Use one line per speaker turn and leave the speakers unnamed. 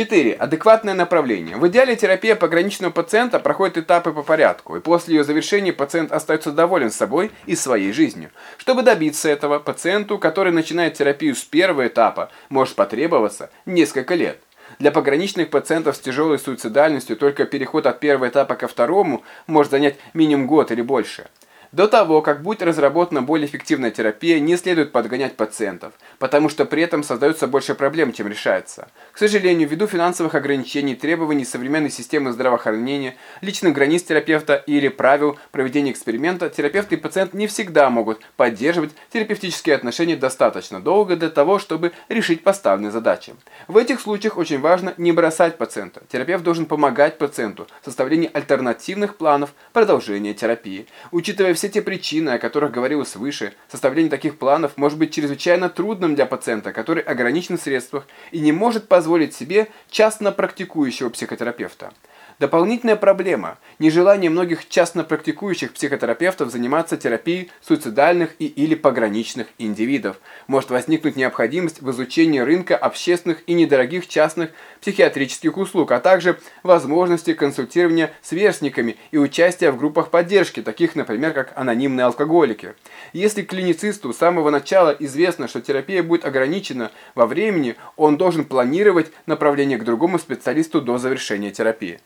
4. Адекватное направление. В идеале терапия пограничного пациента проходит этапы по порядку, и после ее завершения пациент остается доволен собой и своей жизнью. Чтобы добиться этого, пациенту, который начинает терапию с первого этапа, может потребоваться несколько лет. Для пограничных пациентов с тяжелой суицидальностью только переход от первого этапа ко второму может занять минимум год или больше. До того, как будет разработана более эффективная терапия, не следует подгонять пациентов, потому что при этом создается больше проблем, чем решается. К сожалению, ввиду финансовых ограничений, требований современной системы здравоохранения, личных границ терапевта или правил проведения эксперимента, терапевт и пациент не всегда могут поддерживать терапевтические отношения достаточно долго для того, чтобы решить поставленные задачи. В этих случаях очень важно не бросать пациента. Терапевт должен помогать пациенту в составлении альтернативных планов продолжения терапии. Учитывая все те причины, о которых говорилось выше, составление таких планов может быть чрезвычайно трудным для пациента, который ограничен в средствах и не может позволить себе частно практикующего психотерапевта. Дополнительная проблема – нежелание многих частно практикующих психотерапевтов заниматься терапией суицидальных и или пограничных индивидов. Может возникнуть необходимость в изучении рынка общественных и недорогих частных психиатрических услуг, а также возможности консультирования с верстниками и участия в группах поддержки, таких, например, анонимные алкоголики. Если клиницисту с самого начала известно, что терапия будет ограничена во времени, он должен планировать направление к другому специалисту до завершения терапии.